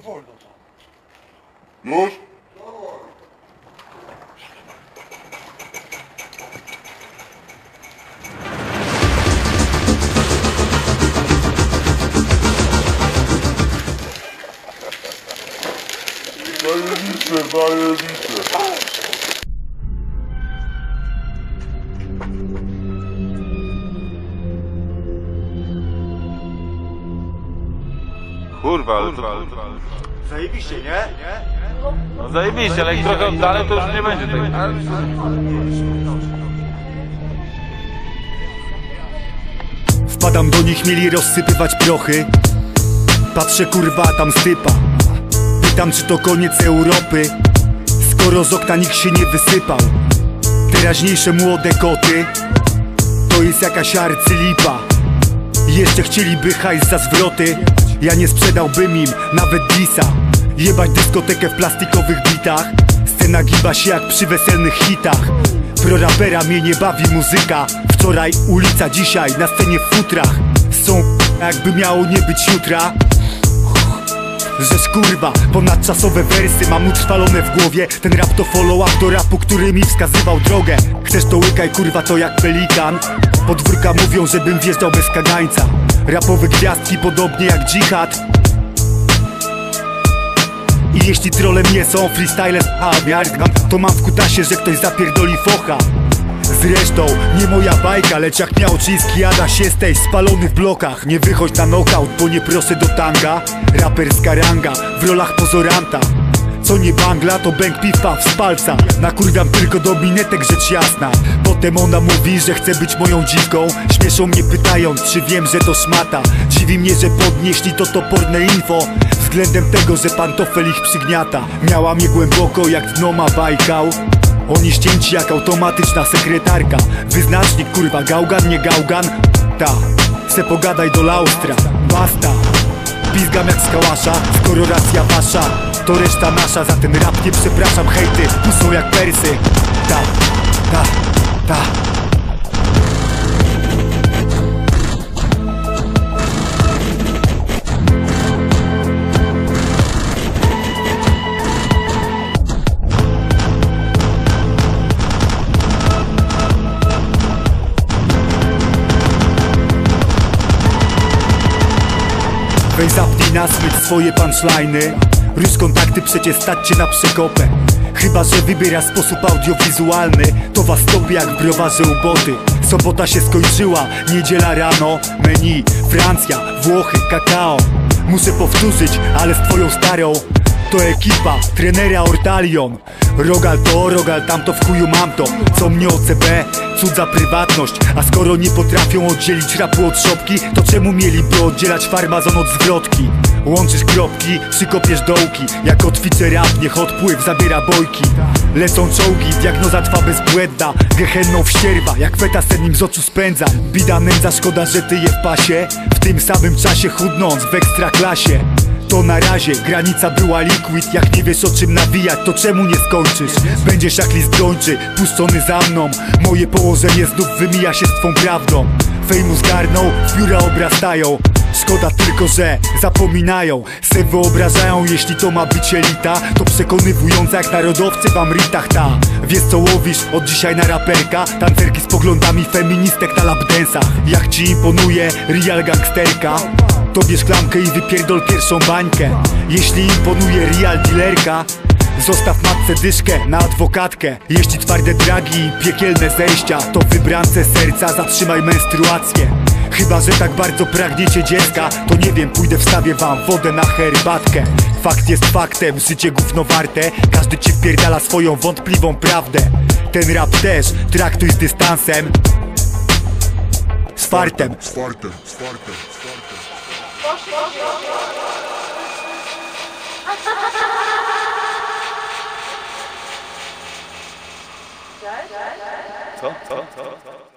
wolno to. Już? Zajebiście, Kurwa, ale to... Zajebiście, nie? No zajebiście, ale jak trochę dalej to już nie będzie tak. Wpadam do nich, mieli rozsypywać prochy. Patrzę kurwa, tam stypa. Pytam czy to koniec Europy. Skoro z okna nikt się nie wysypał. Teraźniejsze młode koty. To jest jakaś arcylipa. Jeszcze chcieliby hajs za zwroty Ja nie sprzedałbym im nawet disa. Jebać dyskotekę w plastikowych bitach. Scena giba się jak przy weselnych hitach. Pro rapera mnie nie bawi muzyka. Wczoraj ulica, dzisiaj na scenie w futrach. Są jakby miało nie być jutra Żeż kurwa, ponadczasowe wersy mam utrwalone w głowie. Ten rap to follow-up do rapu, który mi wskazywał drogę. Chcesz to łykaj kurwa to jak pelikan. Podwórka mówią, żebym wjeżdżał bez kagańca. Rapowe gwiazdki podobnie jak dżihad. I jeśli trolem nie są freestyle a To mam w kutasie, że ktoś zapierdoli focha Zresztą nie moja bajka, lecz jak miał czyński Adaś jesteś spalony w blokach. Nie wychodź na knockout, bo nie proszę do tanga. Raperska ranga, w rolach pozoranta. Co nie bangla, to bęk piwa z palca Nakurwiam tylko do minetek, rzecz jasna. Potem ona mówi, że chce być moją dziwką. Śmieszą mnie pytając, czy wiem, że to szmata. Dziwi mnie, że podnieśli to toporne info. Względem tego, że pantofel ich przygniata. Miała mnie głęboko jak dno ma Bajkał oni ścięci jak automatyczna sekretarka. Wyznacznik kurwa gałgan, nie gałgan. Ta, se pogadaj do laustra. Basta. Pizgam jak z kałasza, skoro racja wasza. To reszta nasza, za ten rap nie przepraszam Hejty, tu są jak persy. Ta, ta, Weź zapnij na smycz swoje punchliny. Rusz kontakty, przecież stać cię na przekopę. Chyba, że wybiera sposób audiowizualny. To was topie jak w browarze u boty. Sobota się skończyła, niedziela rano. Menu, Francja, Włochy, kakao. Muszę powtórzyć, ale z twoją starą to ekipa, trenera Ortalion. Rogal to, rogal tamto, w chuju mam to. Co mnie OCB, cudza prywatność. A skoro nie potrafią oddzielić rapu od szopki To czemu mieliby oddzielać farmazon od zwrotki? Łączysz kropki, przykopiesz dołki. Jak kotwice rap, niech odpływ zabiera bojki. Lecą czołgi, diagnoza twa bezbłędna. Gehenną wścierwa, jak feta sen nim z oczu spędza. Bida nędza, szkoda, że ty je w pasie. W tym samym czasie chudnąc w ekstraklasie to na razie. Granica była liquid Jak nie wiesz o czym nawijać, to czemu nie skończysz? Będziesz jak list gończy, puszczony za mną. Moje położenie znów wymija się z twą prawdą. Fejmu zgarną, w biura obrastają. Szkoda tylko, że zapominają. Se wyobrażają, jeśli to ma być elita To przekonywująca jak narodowcy w Amritach ta. Wiesz co łowisz? Od dzisiaj na raperka. Tancerki z poglądami feministek na lapdensach Jak ci imponuje real gangsterka to bierz klamkę i wypierdol pierwszą bańkę. Jeśli imponuje real dealerka Zostaw matce dyszkę na adwokatkę. Jeśli twarde dragi i piekielne zejścia To wybrance serca zatrzymaj menstruację. Chyba, że tak bardzo pragniecie dziecka To nie wiem, pójdę wstawię wam wodę na herbatkę. Fakt jest faktem, życie gówno warte. Każdy ci wpierdala swoją wątpliwą prawdę. Ten rap też traktuj z dystansem. Z fartem. Czwarte, czwarte, czwarte. Co? Co? Co?